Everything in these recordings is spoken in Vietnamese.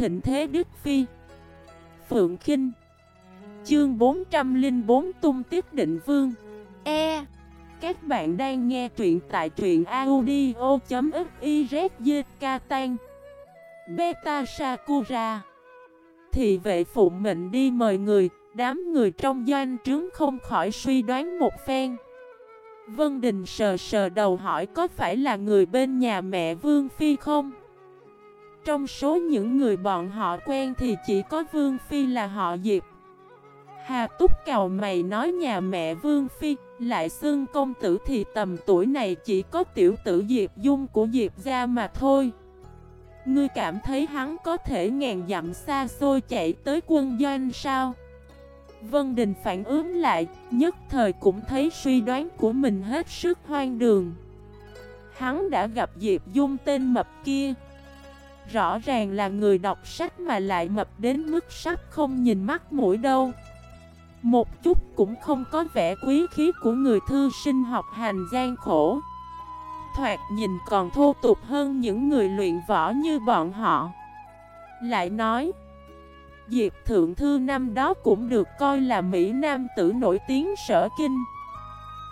thịnh thế Đức Phi. Phượng Kinh. Chương 404 Tung tiết Định Vương. E. Các bạn đang nghe truyện tại truyện audio.xyzk tan. Beta Sakura. Thì vệ phụ mệnh đi mời người. Đám người trong doanh trướng không khỏi suy đoán một phen. Vân Đình sờ sờ đầu hỏi có phải là người bên nhà mẹ Vương Phi không? Trong số những người bọn họ quen thì chỉ có Vương Phi là họ Diệp Hà Túc cào mày nói nhà mẹ Vương Phi Lại xưng công tử thì tầm tuổi này chỉ có tiểu tử Diệp Dung của Diệp ra mà thôi Ngươi cảm thấy hắn có thể ngàn dặm xa xôi chạy tới quân doanh sao? Vân Đình phản ứng lại, nhất thời cũng thấy suy đoán của mình hết sức hoang đường. Hắn đã gặp Diệp Dung tên mập kia. Rõ ràng là người đọc sách mà lại mập đến mức sắp không nhìn mắt mũi đâu. Một chút cũng không có vẻ quý khí của người thư sinh học hành gian khổ. Thoạt nhìn còn thô tục hơn những người luyện võ như bọn họ. Lại nói, Diệp Thượng Thư năm đó cũng được coi là Mỹ Nam tử nổi tiếng sở kinh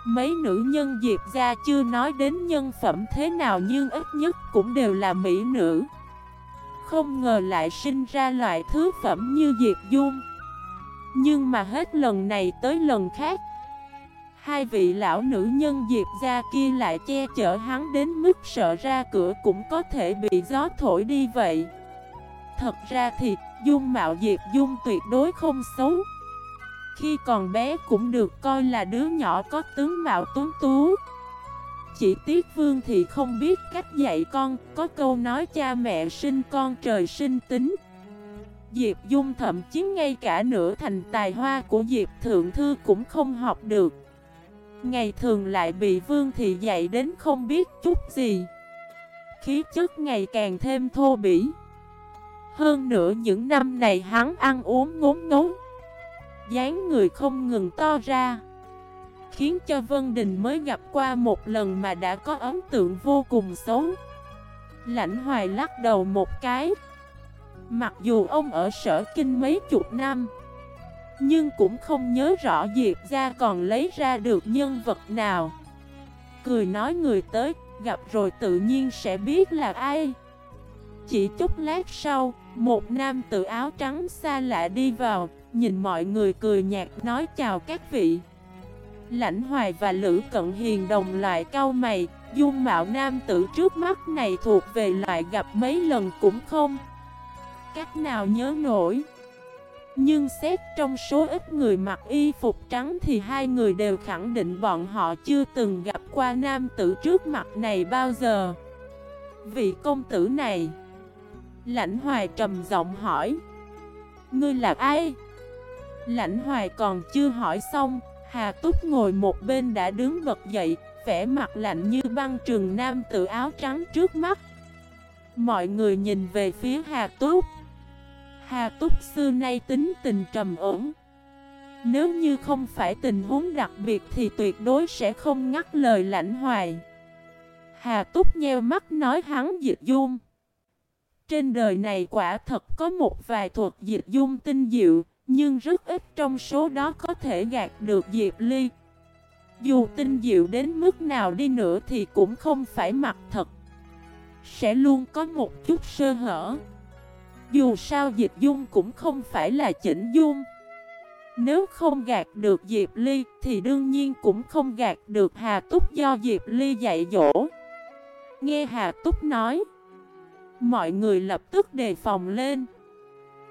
Mấy nữ nhân Diệp gia chưa nói đến nhân phẩm thế nào nhưng ít nhất cũng đều là Mỹ nữ không ngờ lại sinh ra loại thứ phẩm như Diệp Dung. Nhưng mà hết lần này tới lần khác, Hai vị lão nữ nhân Diệp gia kia lại che chở hắn đến mức sợ ra cửa cũng có thể bị gió thổi đi vậy. Thật ra thì, Dung mạo Diệp Dung tuyệt đối không xấu. Khi còn bé cũng được coi là đứa nhỏ có tướng mạo tuấn tú. Chỉ tiếc Vương thì không biết cách dạy con. Có câu nói, cha mẹ sinh con, trời sinh tính. Diệp Dung thậm chí ngay cả nửa thành tài hoa của Diệp Thượng Thư cũng không học được. Ngày thường lại bị Vương Thị dạy đến không biết chút gì. Khí chất ngày càng thêm thô bỉ. Hơn nữa những năm này hắn ăn uống ngốn ngốn dáng người không ngừng to ra. Khiến cho Vân Đình mới gặp qua một lần mà đã có ấn tượng vô cùng xấu. Lãnh hoài lắc đầu một cái. Mặc dù ông ở sở kinh mấy chục năm Nhưng cũng không nhớ rõ Diệp ra còn lấy ra được nhân vật nào. Cười nói người tới Gặp rồi tự nhiên sẽ biết là ai. Chỉ chút lát sau một nam tự áo trắng xa lạ đi vào, nhìn mọi người cười nhạt nói chào các vị. Lãnh hoài và Lữ Cận Hiền đồng loại cao mày, dung mạo nam tử trước mắt này thuộc về loại gặp mấy lần cũng không. Cách nào nhớ nổi. Nhưng xét trong số ít người mặc y phục trắng thì hai người đều khẳng định bọn họ chưa từng gặp qua nam tử trước mặt này bao giờ. Vị công tử này Lãnh hoài trầm giọng hỏi Ngươi là ai? Lãnh hoài còn chưa hỏi xong Hà Túc ngồi một bên đã đứng bật dậy vẻ mặt lạnh như băng trường nam tự áo trắng trước mắt. Mọi người nhìn về phía Hà Túc. Hà Túc xưa nay tính tình trầm ổn. Nếu như không phải tình huống đặc biệt thì tuyệt đối sẽ không ngắt lời lãnh hoài. Hà Túc nheo mắt nói hắn dịch dung. Trên đời này quả thật có một vài thuật dịch dung tinh diệu, nhưng rất ít trong số đó có thể gạt được Diệp Ly. Dù tinh diệu đến mức nào đi nữa thì cũng không phải mặt thật. Sẽ luôn có một chút sơ hở. Dù sao dịch dung cũng không phải là chỉnh dung. Nếu không gạt được Diệp Ly thì đương nhiên cũng không gạt được Hà Túc do Diệp Ly dạy dỗ. Nghe Hà Túc nói. Mọi người lập tức đề phòng lên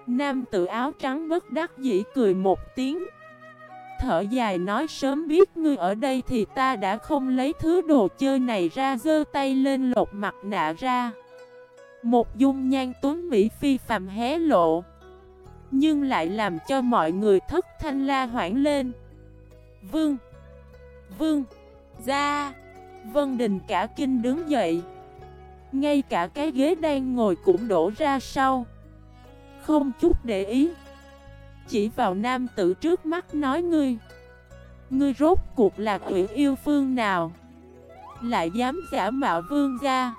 Nam tự áo trắng bất đắc dĩ cười một tiếng. Thở dài nói, sớm biết ngươi ở đây thì ta đã không lấy thứ đồ chơi này ra Dơ tay lên lột mặt nạ ra. Một dung nhan tuấn Mỹ phi phàm hé lộ, Nhưng lại làm cho mọi người thất thanh la hoảng lên. Vương Vương Gia, Vân Đình cả kinh đứng dậy. Ngay cả cái ghế đang ngồi cũng đổ ra sau. Không chút để ý. Chỉ vào nam tử trước mắt nói ngươi Ngươi rốt cuộc là quỷ yêu phương nào? Lại dám giả mạo vương gia?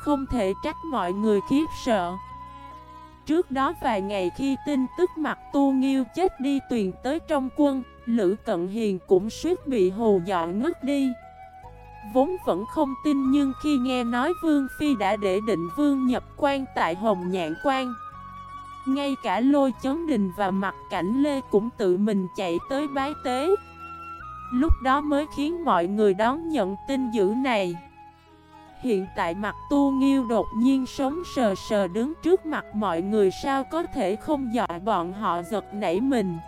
Không thể trách mọi người khiếp sợ. Trước đó vài ngày khi tin tức mặt tu nghiêu chết đi tuyền tới trong quân, Lữ Cận Hiền cũng suýt bị hù dọa ngất đi. Vốn vẫn không tin nhưng khi nghe nói Vương Phi đã để định Vương nhập quan tại Hồng Nhạn Quan ngay cả lôi chấn đình và mặt cảnh Lê cũng tự mình chạy tới bái tế. Lúc đó mới khiến mọi người đón nhận tin dữ này. Hiện tại mặt tu nghiêu đột nhiên sống sờ sờ đứng trước mặt mọi người sao có thể không dọa bọn họ giật nảy mình.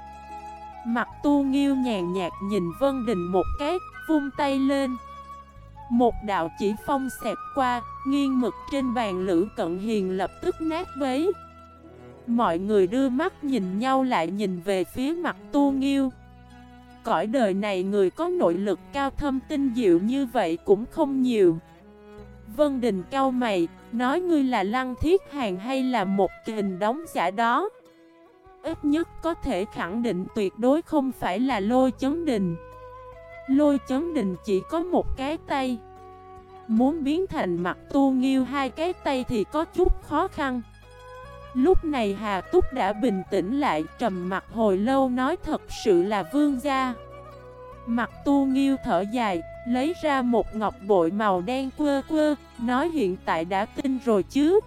Mặt tu nghiêu nhàn nhạt nhìn Vân Đình một cái, vung tay lên. Một đạo chỉ phong xẹp qua, nghiêng mực trên bàn Lữ Cận Hiền lập tức nát bấy. Mọi người đưa mắt nhìn nhau lại nhìn về phía mặt tu nghiêu. Cõi đời này người có nội lực cao thâm tinh diệu như vậy cũng không nhiều. Vân Đình cao mày, nói ngươi là lăng thiết hàng hay là một hình đóng giả đó? Ít nhất có thể khẳng định tuyệt đối không phải là lôi chấn đình. Lôi chấn đình chỉ có một cái tay. Muốn biến thành mặt tu nghiêu hai cái tay thì có chút khó khăn. Lúc này Hà Túc đã bình tĩnh lại, trầm mặt hồi lâu nói thật sự là vương gia. Mặt tu nghiêu thở dài, Lấy ra một ngọc bội màu đen quơ quơ, Nói hiện tại đã tin rồi chứ.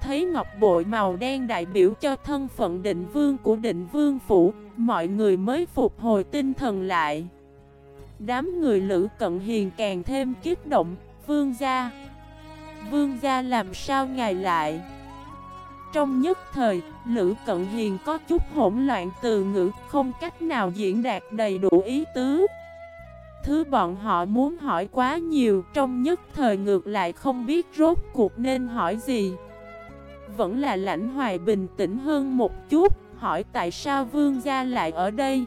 Thấy ngọc bội màu đen đại biểu cho thân phận định vương của định vương phủ, Mọi người mới phục hồi tinh thần lại. Đám người lữ cận hiền càng thêm kiếp động, Vương gia Vương gia làm sao ngài lại trong nhất thời, Lữ cận hiền có chút hỗn loạn từ ngữ, Không cách nào diễn đạt đầy đủ ý tứ. Thứ bọn họ muốn hỏi quá nhiều, Trong nhất thời ngược lại không biết rốt cuộc nên hỏi gì. Vẫn là lãnh hoài bình tĩnh hơn một chút, Hỏi tại sao vương gia lại ở đây?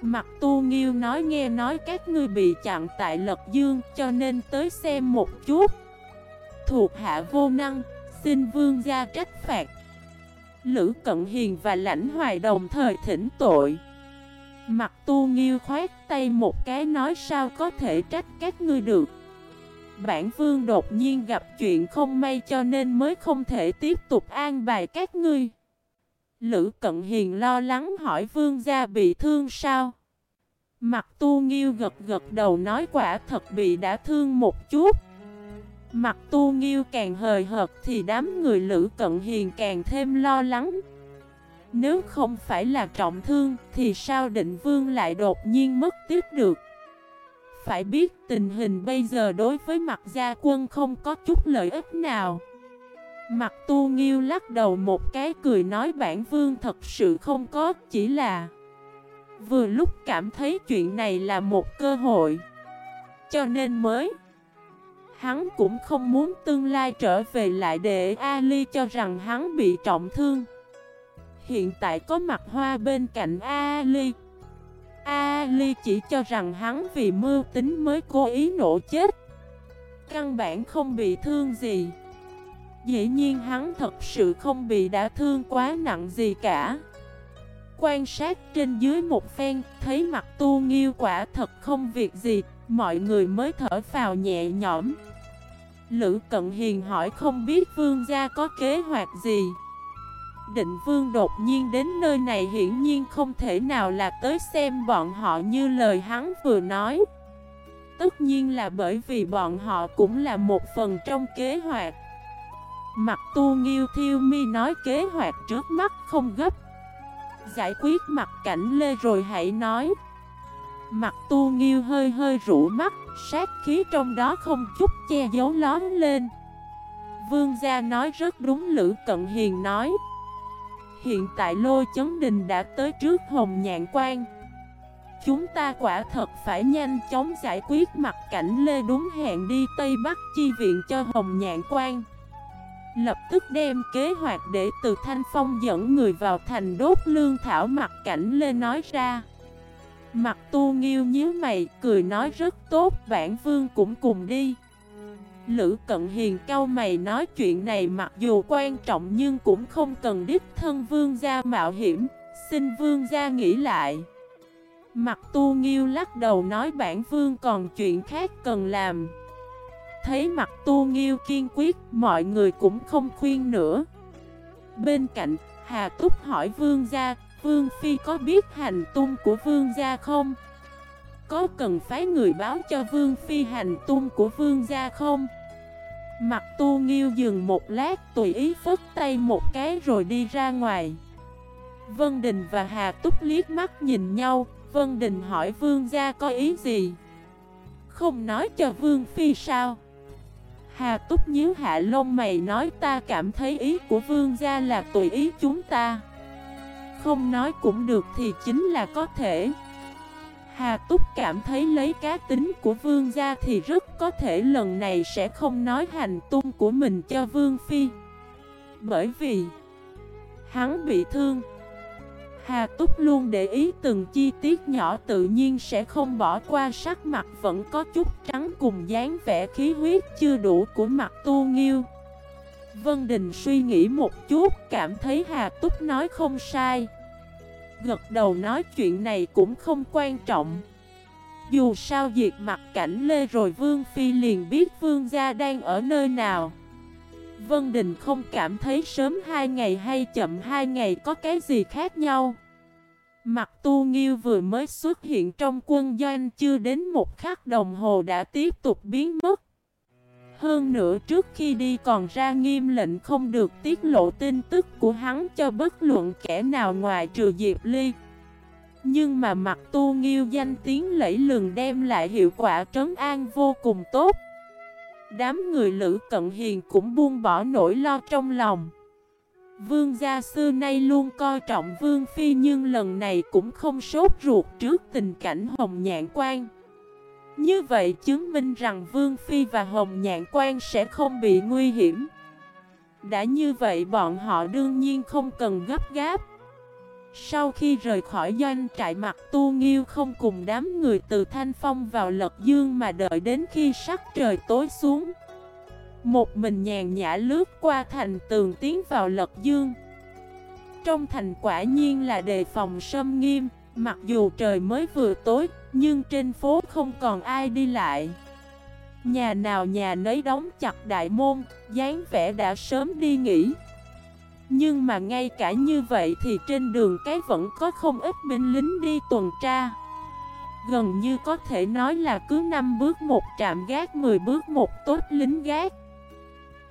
Mặt tu nghiêu nói nghe nói các ngươi bị chặn tại lật dương, Cho nên tới xem một chút. Thuộc hạ vô năng Xin vương gia trách phạt. Lữ Cận Hiền và Lãnh Hoài đồng thời thỉnh tội. Mặt tu nghiêu khoát tay một cái nói sao có thể trách các ngươi được. Bản vương đột nhiên gặp chuyện không may cho nên mới không thể tiếp tục an bài các ngươi. Lữ Cận Hiền lo lắng hỏi vương gia bị thương sao? Mặt tu nghiêu gật gật đầu nói quả thật bị đã thương một chút. Mặt tu nghiêu càng hời hợt thì đám người Lữ Cận Hiền càng thêm lo lắng. Nếu không phải là trọng thương thì sao định vương lại đột nhiên mất tiếp được? Phải biết tình hình bây giờ đối với mặt gia quân không có chút lợi ích nào. Mặt tu nghiêu lắc đầu một cái cười nói bản vương thật sự không có, Chỉ là Vừa lúc cảm thấy chuyện này là một cơ hội. Cho nên mới Hắn cũng không muốn tương lai trở về lại để Ali cho rằng hắn bị trọng thương. Hiện tại có mặt hoa bên cạnh Ali. Ali chỉ cho rằng hắn vì mưu tính mới cố ý nổ chết. Căn bản không bị thương gì. Dĩ nhiên hắn thật sự không bị đã thương quá nặng gì cả. Quan sát trên dưới một phen, Thấy mặt tu nghiêu quả thật không việc gì, Mọi người mới thở vào nhẹ nhõm. Lữ Cận Hiền hỏi không biết vương gia có kế hoạch gì. Định Vương đột nhiên đến nơi này hiển nhiên không thể nào là tới xem bọn họ như lời hắn vừa nói. Tất nhiên là bởi vì bọn họ cũng là một phần trong kế hoạch. Mặt tu nghiêu thiêu mi nói kế hoạch trước mắt không gấp. Giải quyết mặt cảnh lê rồi hãy nói. Mặt tu nghiêu hơi hơi rũ mắt, Sát khí trong đó không chút che giấu lón lên. Vương gia nói rất đúng, Lữ Cận Hiền nói. Hiện tại lôi chấn đình đã tới trước hồng nhạn quan. Chúng ta quả thật phải nhanh chóng giải quyết mặt cảnh Lê đúng hẹn đi Tây Bắc chi viện cho Hồng Nhạn Quan. Lập tức đem kế hoạch để từ Thanh Phong dẫn người vào thành đốt lương thảo mặt cảnh Lê nói ra. Mặt tu nghiêu nhíu mày cười nói rất tốt bản vương cũng cùng đi Lữ Cận Hiền cao mày nói chuyện này mặc dù quan trọng nhưng cũng không cần đích thân vương gia mạo hiểm, xin vương gia nghĩ lại. Mặt tu nghiêu lắc đầu nói bản vương còn chuyện khác cần làm. Thấy mặt tu nghiêu kiên quyết, mọi người cũng không khuyên nữa. Bên cạnh, Hà Túc hỏi vương gia, vương phi có biết hành tung của vương gia không? Có cần phái người báo cho vương phi hành tung của vương gia không? Mặt tu nghiêu dừng một lát, tùy ý phất tay một cái rồi đi ra ngoài Vân Đình và Hà Túc liếc mắt nhìn nhau, Vân Đình hỏi vương gia có ý gì Không nói cho vương phi sao Hà Túc nhíu hạ lông mày nói, ta cảm thấy ý của vương gia là tùy ý chúng ta không nói cũng được thì chính là có thể. Hà Túc cảm thấy lấy cá tính của vương gia thì rất có thể lần này sẽ không nói hành tung của mình cho vương phi. Bởi vì hắn bị thương. Hà Túc luôn để ý từng chi tiết nhỏ tự nhiên sẽ không bỏ qua, sắc mặt vẫn có chút trắng cùng dáng vẻ khí huyết chưa đủ của mặt tu nghiêu. Vân Đình suy nghĩ một chút, cảm thấy Hà Túc nói không sai. Gật đầu nói chuyện này cũng không quan trọng. Dù sao diệt mặt cảnh Lê rồi Vương Phi liền biết Vương gia đang ở nơi nào. Vân Đình không cảm thấy sớm hai ngày hay chậm hai ngày có cái gì khác nhau. Mặt tu nghiêu vừa mới xuất hiện trong quân doanh chưa đến một khắc đồng hồ đã tiếp tục biến mất. Hơn nữa trước khi đi còn ra nghiêm lệnh không được tiết lộ tin tức của hắn cho bất luận kẻ nào ngoài trừ Diệp Ly. Nhưng mà mặt tu nghiêu danh tiếng lẫy lừng đem lại hiệu quả trấn an vô cùng tốt. Đám người Lữ Cận Hiền cũng buông bỏ nỗi lo trong lòng. Vương gia xưa nay luôn coi trọng Vương Phi nhưng lần này cũng không sốt ruột trước tình cảnh Hồng Nhạn Quan. Như vậy chứng minh rằng Vương Phi và Hồng Nhạn Quan sẽ không bị nguy hiểm. Đã như vậy bọn họ đương nhiên không cần gấp gáp. Sau khi rời khỏi doanh trại mặt tu nghiêu không cùng đám người từ Thanh Phong vào Lật Dương mà đợi đến khi sắc trời tối xuống. Một mình nhàn nhã lướt qua thành tường tiến vào Lật Dương. Trong thành quả nhiên là đề phòng sâm nghiêm, mặc dù trời mới vừa tối, nhưng trên phố không còn ai đi lại. Nhà nào nhà nấy đóng chặt đại môn, dáng vẻ đã sớm đi nghỉ. Nhưng mà ngay cả như vậy thì trên đường cái vẫn có không ít binh lính đi tuần tra Gần như có thể nói là cứ 5 bước một trạm gác 10 bước một tốt lính gác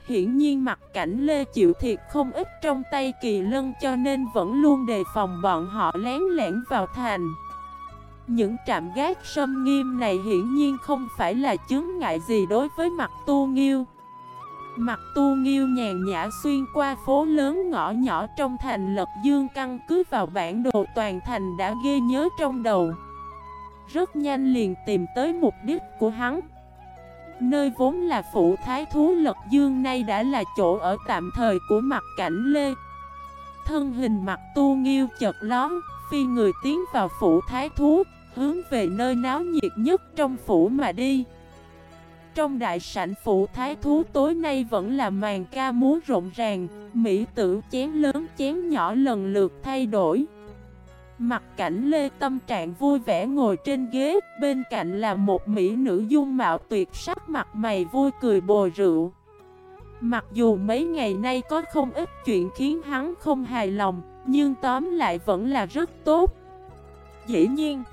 Hiển nhiên mặt cảnh Lê chịu thiệt không ít trong tay kỳ lân cho nên vẫn luôn đề phòng bọn họ lén lẻn vào thành. Những trạm gác sâm nghiêm này hiển nhiên không phải là chứng ngại gì đối với mặt tu nghiêu. Mặt tu nghiêu nhàn nhã xuyên qua phố lớn ngõ nhỏ trong thành lật dương căn cứ vào bản đồ toàn thành đã ghê nhớ trong đầu. Rất nhanh liền tìm tới mục đích của hắn. Nơi vốn là phủ thái thú lật dương nay đã là chỗ ở tạm thời của mặt cảnh lê Thân hình mặt tu nghiêu chật lón Phi người tiến vào phủ thái thú Hướng về nơi náo nhiệt nhất trong phủ mà đi trong đại sảnh phủ thái thú tối nay vẫn là màn ca múa rộn ràng, mỹ tử chén lớn chén nhỏ lần lượt thay đổi. Mặt cảnh Lê Tâm Trạng vui vẻ ngồi trên ghế, bên cạnh là một mỹ nữ dung mạo tuyệt sắc mặt mày vui cười bồi rượu. Mặc dù mấy ngày nay có không ít chuyện khiến hắn không hài lòng, nhưng tóm lại vẫn là rất tốt. Dĩ nhiên,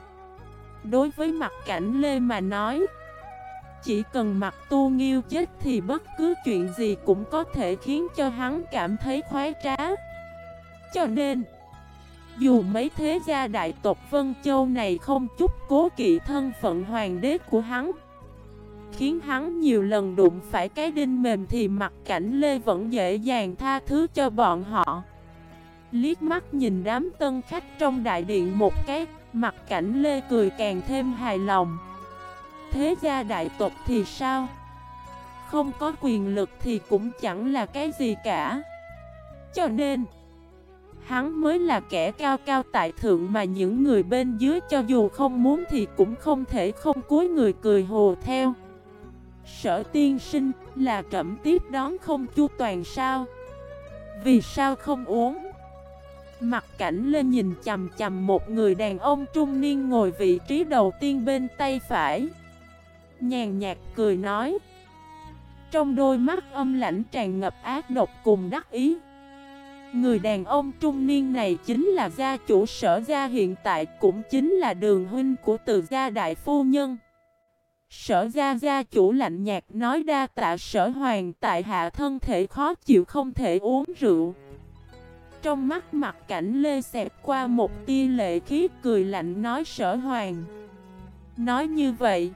đối với mặt cảnh Lê mà nói, chỉ cần mặt tu nghiêu chết thì bất cứ chuyện gì cũng có thể khiến cho hắn cảm thấy khoái trá Cho nên dù mấy thế gia đại tộc Vân Châu này không chút cố kỵ thân phận hoàng đế của hắn, Khiến hắn nhiều lần đụng phải cái đinh mềm thì mặt cảnh Lê vẫn dễ dàng tha thứ cho bọn họ. Liếc mắt nhìn đám tân khách trong đại điện một cái, Mặt cảnh Lê cười càng thêm hài lòng. Thế gia đại tộc thì sao? Không có quyền lực thì cũng chẳng là cái gì cả. Cho nên Hắn mới là kẻ cao cao tại thượng mà những người bên dưới cho dù không muốn thì cũng không thể không cúi người cười hồ theo. Sở tiên sinh, là trẩm tiếp đón không chu toàn sao? Vì sao không uống? Mặt cảnh lên nhìn chầm chầm một người đàn ông trung niên ngồi vị trí đầu tiên bên tay phải. Nhàn nhạt cười nói. Trong đôi mắt âm lãnh tràn ngập ác độc cùng đắc ý. Người đàn ông trung niên này chính là gia chủ sở gia hiện tại cũng chính là đường huynh của từ gia đại phu nhân. Sở gia gia chủ lạnh nhạt nói đa tạ sở hoàng tại hạ thân thể khó chịu không thể uống rượu. Trong mắt mặt cảnh lê xẹp qua một tia lệ khí cười lạnh nói sở hoàng. Nói như vậy,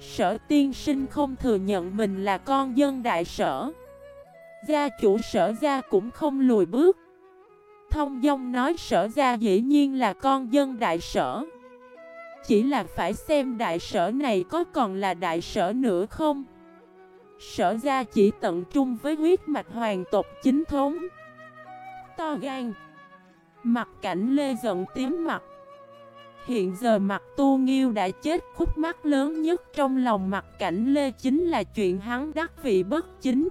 sở tiên sinh không thừa nhận mình là con dân đại sở. Gia chủ sở gia cũng không lùi bước. Thông dong nói sở gia dĩ nhiên là con dân đại sở. Chỉ là phải xem đại sở này có còn là đại sở nữa không? Sở gia chỉ tận trung với huyết mạch hoàng tộc chính thống. To gan. Mặt cảnh lê giận tím mặt. Hiện giờ mặt tu nghiêu đã chết, khúc mắt lớn nhất trong lòng mặt cảnh lê chính là chuyện hắn đắc vị bất chính.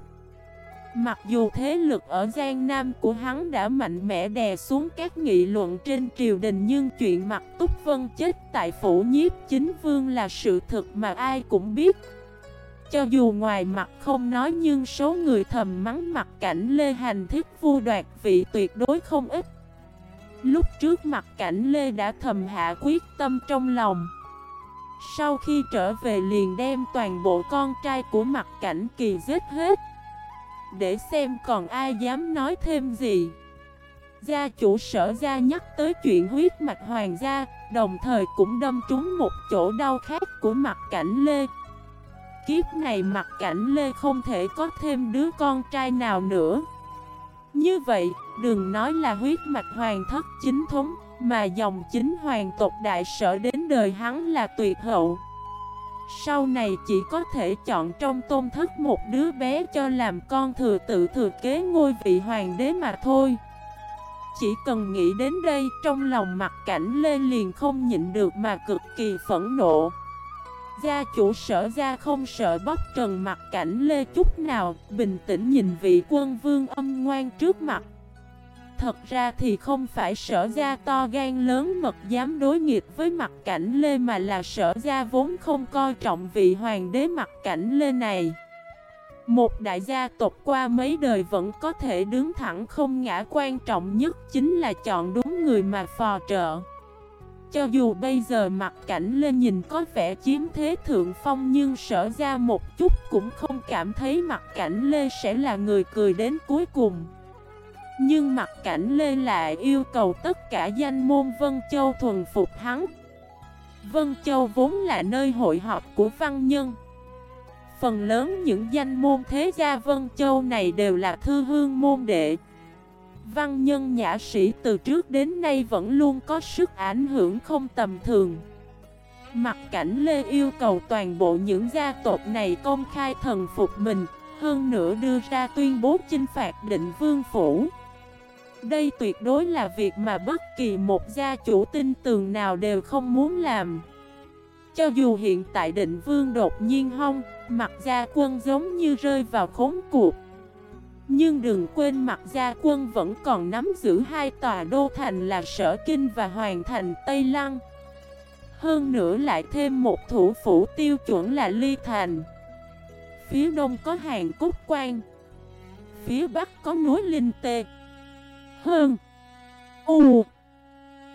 Mặc dù thế lực ở Giang Nam của hắn đã mạnh mẽ đè xuống các nghị luận trên triều đình Nhưng chuyện mặt Túc Vân chết tại phủ nhiếp chính vương là sự thật mà ai cũng biết. Cho dù ngoài mặt không nói nhưng số người thầm mắng mặt cảnh Lê Hành thích vua đoạt vị tuyệt đối không ít. Lúc trước mặt cảnh Lê đã thầm hạ quyết tâm trong lòng. Sau khi trở về liền đem toàn bộ con trai của mặt cảnh kỳ giết hết để xem còn ai dám nói thêm gì. Gia chủ sở gia nhắc tới chuyện huyết mạch hoàng gia Đồng thời cũng đâm trúng một chỗ đau khác của mặt cảnh Lê. Kiếp này mặt cảnh Lê không thể có thêm đứa con trai nào nữa. Như vậy, đừng nói là huyết mạch hoàng thất chính thống Mà dòng chính hoàng tộc đại sở đến đời hắn là tuyệt hậu sau này chỉ có thể chọn trong tôn thất một đứa bé cho làm con thừa tự thừa kế ngôi vị hoàng đế mà thôi. Chỉ cần nghĩ đến đây, trong lòng mặt cảnh lên liền không nhịn được mà cực kỳ phẫn nộ. Gia chủ sở gia không sợ bóc trần mặt cảnh lê chút nào, Bình tĩnh nhìn vị quân vương âm ngoan trước mặt. Thật ra thì không phải sở gia to gan lớn mật dám đối nghịch với mặt cảnh Lê mà là sở gia vốn không coi trọng vị hoàng đế mặt cảnh Lê này. Một đại gia tộc qua mấy đời vẫn có thể đứng thẳng không ngã, quan trọng nhất chính là chọn đúng người mà phò trợ. Cho dù bây giờ mặt cảnh lên nhìn có vẻ chiếm thế thượng phong nhưng sở ra một chút cũng không cảm thấy mặt cảnh Lê sẽ là người cười đến cuối cùng. Nhưng mặt cảnh Lê lại yêu cầu tất cả danh môn Vân Châu thuần phục hắn. Vân Châu vốn là nơi hội họp của văn nhân. Phần lớn những danh môn thế gia Vân Châu này đều là thư hương môn đệ. Văn nhân nhã sĩ từ trước đến nay vẫn luôn có sức ảnh hưởng không tầm thường. Mặt cảnh Lê yêu cầu toàn bộ những gia tộc này công khai thần phục mình, Hơn nữa đưa ra tuyên bố chinh phạt định vương phủ đây tuyệt đối là việc mà bất kỳ một gia chủ tin tường nào đều không muốn làm. Cho dù hiện tại định vương đột nhiên hông Mặt gia quân giống như rơi vào khốn cuộc. Nhưng đừng quên mặt gia quân vẫn còn nắm giữ hai tòa đô thành là Sở Kinh và Hoàng thành Tây Lăng. Hơn nữa lại thêm một thủ phủ tiêu chuẩn là Ly Thành. Phía đông có hàng cúc quan Phía bắc có núi Linh Tê hơn. U.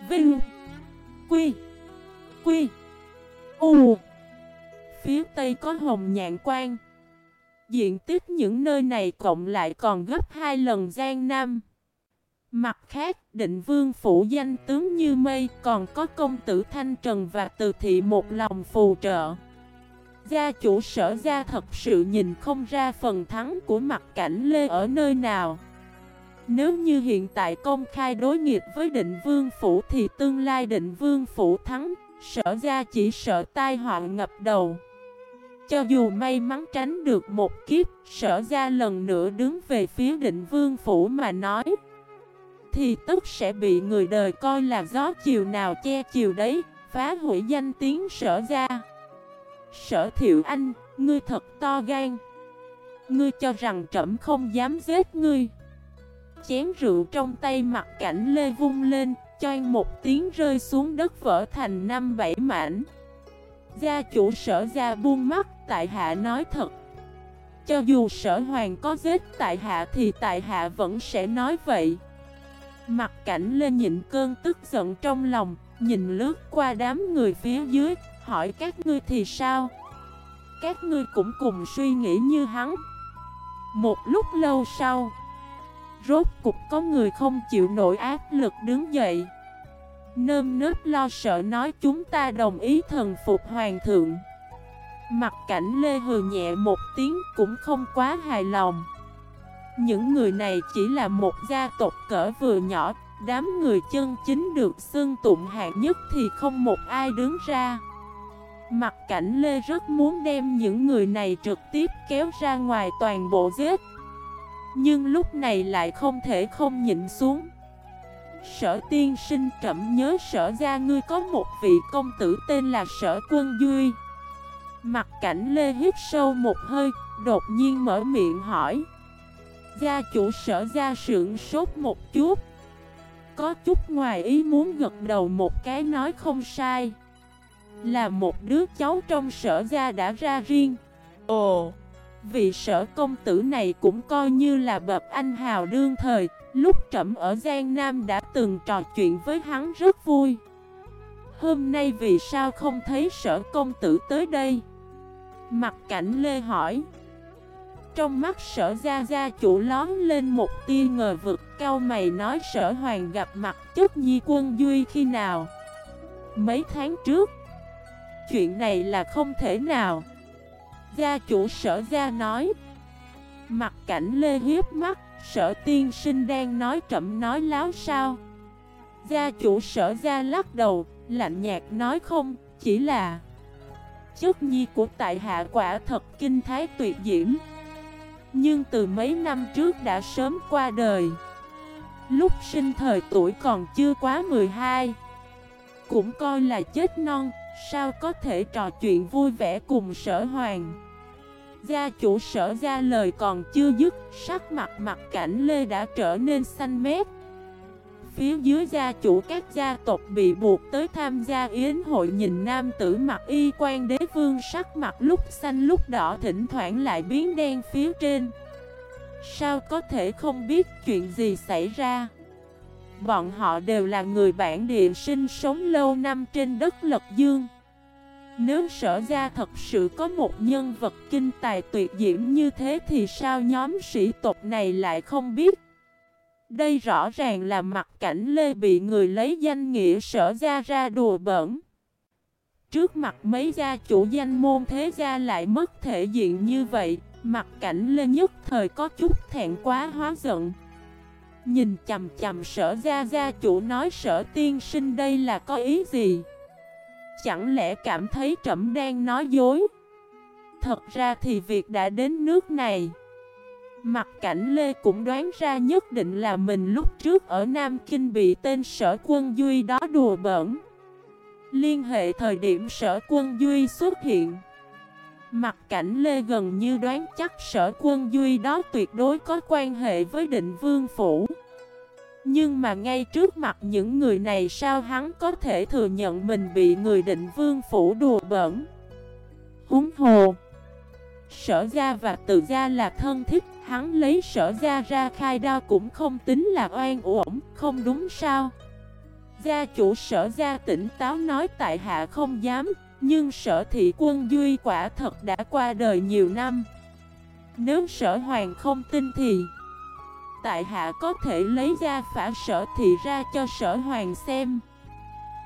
Vinh. Quy. Quy. U. Phía Tây có hồng nhạn quan. Diện tích những nơi này cộng lại còn gấp hai lần Giang Nam. Mặt khác, định vương phủ danh tướng như mây Còn có công tử Thanh Trần và từ thị một lòng phù trợ. Gia chủ sở gia thật sự nhìn không ra phần thắng của mặt cảnh Lê ở nơi nào nếu như hiện tại công khai đối nghịch với định vương phủ thì tương lai định vương phủ thắng, sở ra chỉ sợ tai họa ngập đầu. Cho dù may mắn tránh được một kiếp, sở ra lần nữa đứng về phía định vương phủ mà nói Thì tức sẽ bị người đời coi là gió chiều nào che chiều đấy, phá hủy danh tiếng sở ra. Sở thiệu anh, ngươi thật to gan. Ngươi cho rằng trẫm không dám giết ngươi chén rượu trong tay mặt cảnh lê vung lên, choan một tiếng rơi xuống đất vỡ thành năm bảy mảnh. Gia chủ sở ra buông mắt, tại hạ nói thật. cho dù sở hoàng có giết tại hạ thì tại hạ vẫn sẽ nói vậy Mặt cảnh lên nhịn cơn tức giận trong lòng Nhìn lướt qua đám người phía dưới Hỏi các ngươi thì sao Các ngươi cũng cùng suy nghĩ như hắn Một lúc lâu sau Rốt cục có người không chịu nổi áp lực đứng dậy. Nơm nớp lo sợ nói chúng ta đồng ý thần phục hoàng thượng. Mặt cảnh Lê hừ nhẹ một tiếng cũng không quá hài lòng. Những người này chỉ là một gia tộc cỡ vừa nhỏ, Đám người chân chính được xưng tụng hạng nhất thì không một ai đứng ra. Mặt cảnh Lê rất muốn đem những người này trực tiếp kéo ra ngoài toàn bộ giết. Nhưng lúc này lại không thể không nhịn xuống. Sở tiên sinh trẩm nhớ sở ra ngươi có một vị công tử tên là sở quân Duy. Mặt cảnh Lê hít sâu một hơi, đột nhiên mở miệng hỏi. Gia chủ sở Gia sưởng sốt một chút. Có chút ngoài ý muốn gật đầu một cái nói không sai. Là một đứa cháu trong sở gia đã ra riêng. Ồ! Vị sở công tử này cũng coi như là bậc anh hào đương thời, Lúc trẩm ở Giang Nam đã từng trò chuyện với hắn rất vui. Hôm nay vì sao không thấy sở công tử tới đây? Mặt cảnh Lê hỏi. Trong mắt sở gia gia chủ lón lên một tia ngờ vực, Cao mày nói sở hoàng gặp mặt chất nhi quân Duy khi nào? Mấy tháng trước? Chuyện này là không thể nào. Gia chủ sở gia nói. Mặt cảnh Lê hiếp mắt, Sở tiên sinh đang nói chậm nói láo sao? Gia chủ sở gia lắc đầu, Lạnh nhạt nói không, Chỉ là Chất nhi của tại hạ quả thật kinh thái tuyệt diễm. Nhưng từ mấy năm trước đã sớm qua đời. Lúc sinh thời tuổi còn chưa quá 12 Cũng coi là chết non, Sao có thể trò chuyện vui vẻ cùng sở hoàng? Gia chủ sở ra lời còn chưa dứt, Sắc mặt mặt cảnh Lê đã trở nên xanh mét. Phía dưới gia chủ các gia tộc bị buộc tới tham gia yến hội nhìn nam tử mặc y quan đế vương, sắc mặt lúc xanh lúc đỏ thỉnh thoảng lại biến đen phía trên. Sao có thể không biết chuyện gì xảy ra? Bọn họ đều là người bản địa sinh sống lâu năm trên đất lật dương nếu sở ra thật sự có một nhân vật kinh tài tuyệt diễm như thế thì sao nhóm sĩ tộc này lại không biết? Đây rõ ràng là mặt cảnh Lê bị người lấy danh nghĩa sở ra ra đùa bẩn. Trước mặt mấy gia chủ danh môn thế gia lại mất thể diện như vậy, mặt cảnh Lê nhất thời có chút thẹn quá hóa giận. Nhìn chầm chầm sở gia gia chủ nói sở tiên sinh đây là có ý gì? Chẳng lẽ cảm thấy trẫm đang nói dối? Thật ra thì việc đã đến nước này, Mặt cảnh Lê cũng đoán ra nhất định là mình lúc trước ở Nam Kinh bị tên sở quân Duy đó đùa bẩn Liên hệ thời điểm sở quân Duy xuất hiện, Mặt cảnh Lê gần như đoán chắc sở quân Duy đó tuyệt đối có quan hệ với định vương phủ nhưng mà ngay trước mặt những người này sao hắn có thể thừa nhận mình bị người định vương phủ đùa bẩn Húng hồ! Sở gia và tự gia là thân thích, Hắn lấy sở gia ra khai đao cũng không tính là oan uổng, Không đúng sao? Gia chủ sở gia tỉnh táo nói tại hạ không dám, Nhưng sở thị quân duy quả thật đã qua đời nhiều năm. Nếu sở hoàng không tin thì tại hạ có thể lấy ra phả sở thị ra cho sở hoàng xem.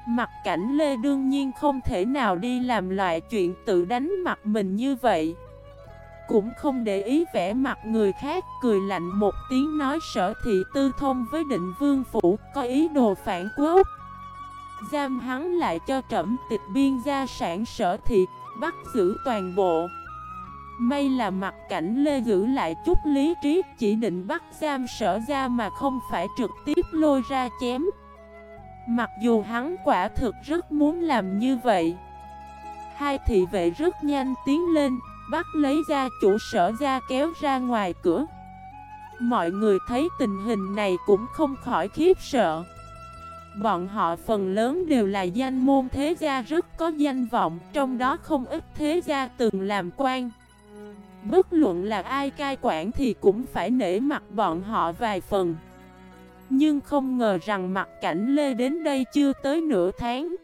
Mặt cảnh Lê đương nhiên không thể nào đi làm loại chuyện tự đánh mặt mình như vậy. Cũng không để ý vẻ mặt người khác cười lạnh một tiếng nói sở thị tư thông với định vương phủ, có ý đồ phản quốc. Giam hắn lại cho trẩm tịch biên gia sản sở thị, bắt giữ toàn bộ. May là mặt cảnh Lê giữ lại chút lý trí, Chỉ định bắt giam sở ra mà không phải trực tiếp lôi ra chém. Mặc dù hắn quả thực rất muốn làm như vậy. Hai thị vệ rất nhanh tiến lên, Bắt lấy ra chủ sở ra kéo ra ngoài cửa. Mọi người thấy tình hình này cũng không khỏi khiếp sợ. Bọn họ phần lớn đều là danh môn thế gia rất có danh vọng, Trong đó không ít thế gia từng làm quan. Bất luận là ai cai quản thì cũng phải nể mặt bọn họ vài phần. Nhưng không ngờ rằng mặt cảnh Lê đến đây chưa tới nửa tháng.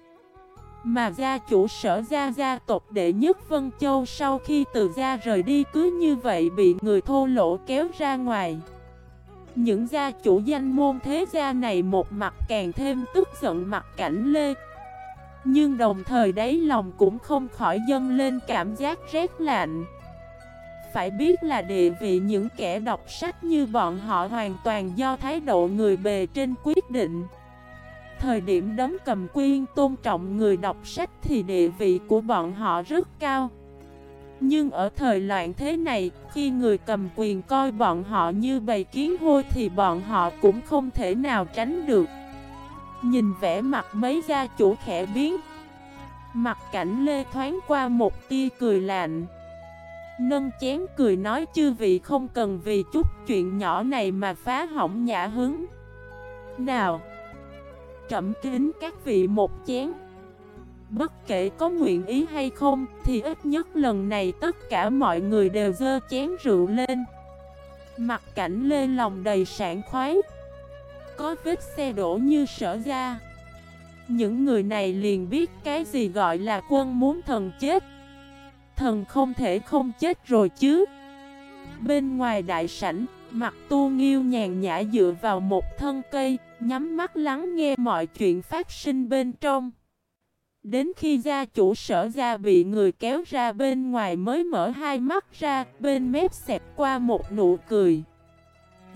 Mà gia chủ sở gia gia tộc đệ nhất Vân Châu sau khi từ gia rời đi cứ như vậy bị người thô lỗ kéo ra ngoài. Những gia chủ danh môn thế gia này một mặt càng thêm tức giận mặt cảnh Lê. Nhưng đồng thời đấy lòng cũng không khỏi dâng lên cảm giác rét lạnh phải biết là địa vị những kẻ đọc sách như bọn họ hoàn toàn do thái độ người bề trên quyết định. Thời điểm đấm cầm quyên tôn trọng người đọc sách thì địa vị của bọn họ rất cao. Nhưng ở thời loạn thế này, khi người cầm quyền coi bọn họ như bầy kiến hôi thì bọn họ cũng không thể nào tránh được. Nhìn vẻ mặt mấy gia chủ khẽ biến Mặt cảnh lê thoáng qua một tia cười lạnh. Nâng chén cười nói chư vị không cần vì chút chuyện nhỏ này mà phá hỏng nhã hứng. Nào Trẩm kính các vị một chén. Bất kể có nguyện ý hay không, Thì ít nhất lần này tất cả mọi người đều dơ chén rượu lên. Mặt cảnh lê lòng đầy sảng khoái. Có vết xe đổ như sở ra Những người này liền biết cái gì gọi là quân muốn thần chết. Thần không thể không chết rồi chứ? Bên ngoài đại sảnh Mặt tu nghiêu nhàn nhã dựa vào một thân cây, Nhắm mắt lắng nghe mọi chuyện phát sinh bên trong. Đến khi gia chủ sở gia bị người kéo ra bên ngoài mới mở hai mắt ra, Bên mép xẹp qua một nụ cười.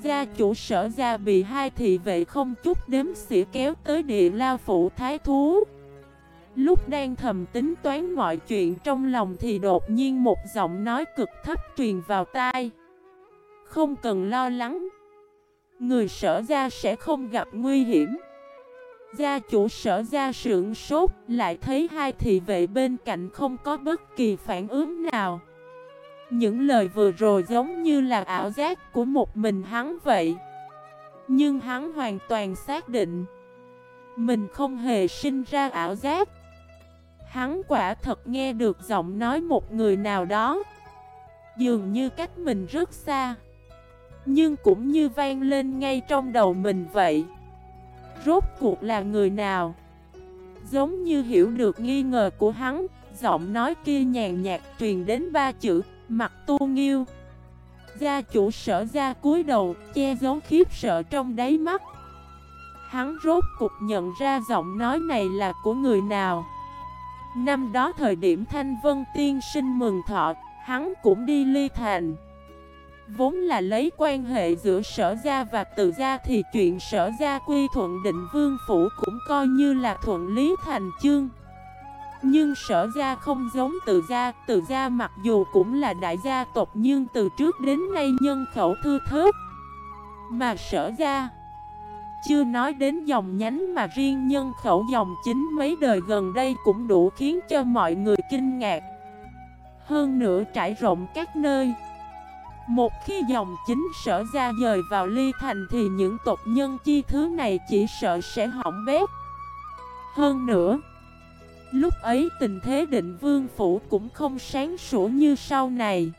Gia chủ sở gia bị hai thị vệ không chút đếm xỉa kéo tới địa lao phủ thái thú. Lúc đang thầm tính toán mọi chuyện trong lòng thì đột nhiên một giọng nói cực thấp truyền vào tai. Không cần lo lắng. Người sở ra sẽ không gặp nguy hiểm. Gia chủ sở ra sưởng sốt, lại thấy hai thị vệ bên cạnh không có bất kỳ phản ứng nào. Những lời vừa rồi giống như là ảo giác của một mình hắn vậy. Nhưng hắn hoàn toàn xác định, Mình không hề sinh ra ảo giác Hắn quả thật nghe được giọng nói một người nào đó. Dường như cách mình rất xa, Nhưng cũng như vang lên ngay trong đầu mình vậy. Rốt cuộc là người nào? Giống như hiểu được nghi ngờ của hắn, Giọng nói kia nhàn nhạt truyền đến ba chữ, Mặt tu nghiêu. Gia chủ sở ra cúi đầu Che giấu khiếp sợ trong đáy mắt. Hắn rốt cuộc nhận ra giọng nói này là của người nào? Năm đó thời điểm Thanh Vân Tiên sinh mừng thọ, hắn cũng đi ly thành. Vốn là lấy quan hệ giữa sở gia và tự gia thì chuyện sở gia quy thuận định vương phủ cũng coi như là thuận lý thành chương. Nhưng sở gia không giống tự gia, tự gia mặc dù cũng là đại gia tộc nhưng từ trước đến nay nhân khẩu thư thớt. Mà sở gia chưa nói đến dòng nhánh mà riêng nhân khẩu dòng chính mấy đời gần đây cũng đủ khiến cho mọi người kinh ngạc. Hơn nữa trải rộng các nơi. Một khi dòng chính sở ra dời vào ly thành thì những tộc nhân chi thứ này chỉ sợ sẽ hỏng bét. Hơn nữa, Lúc ấy tình thế định vương phủ cũng không sáng sủa như sau này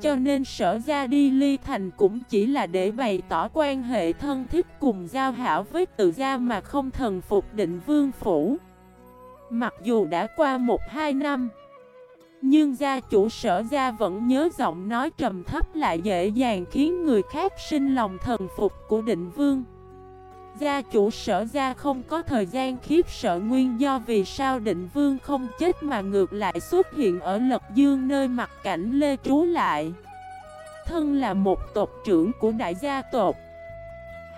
cho nên sở ra đi ly thành cũng chỉ là để bày tỏ quan hệ thân thiết cùng giao hảo với tự gia mà không thần phục định vương phủ. Mặc dù đã qua một hai năm, nhưng gia chủ sở gia vẫn nhớ giọng nói trầm thấp lại dễ dàng khiến người khác sinh lòng thần phục của định vương. Gia chủ sở gia không có thời gian khiếp sợ nguyên do vì sao định vương không chết mà ngược lại xuất hiện ở lật dương nơi mặt cảnh lê trú lại. Thân là một tộc trưởng của đại gia tộc.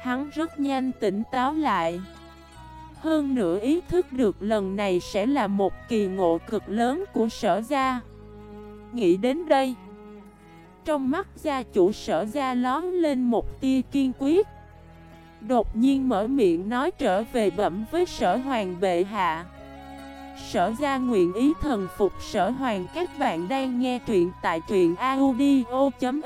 Hắn rất nhanh tỉnh táo lại. Hơn nữa ý thức được lần này sẽ là một kỳ ngộ cực lớn của sở gia. Nghĩ đến đây. Trong mắt gia chủ sở gia lón lên một tia kiên quyết. Đột nhiên mở miệng nói trở về bẩm với sở hoàng bệ hạ. Sở gia nguyện ý thần phục sở hoàng, Các bạn đang nghe truyện tại truyện audio.fif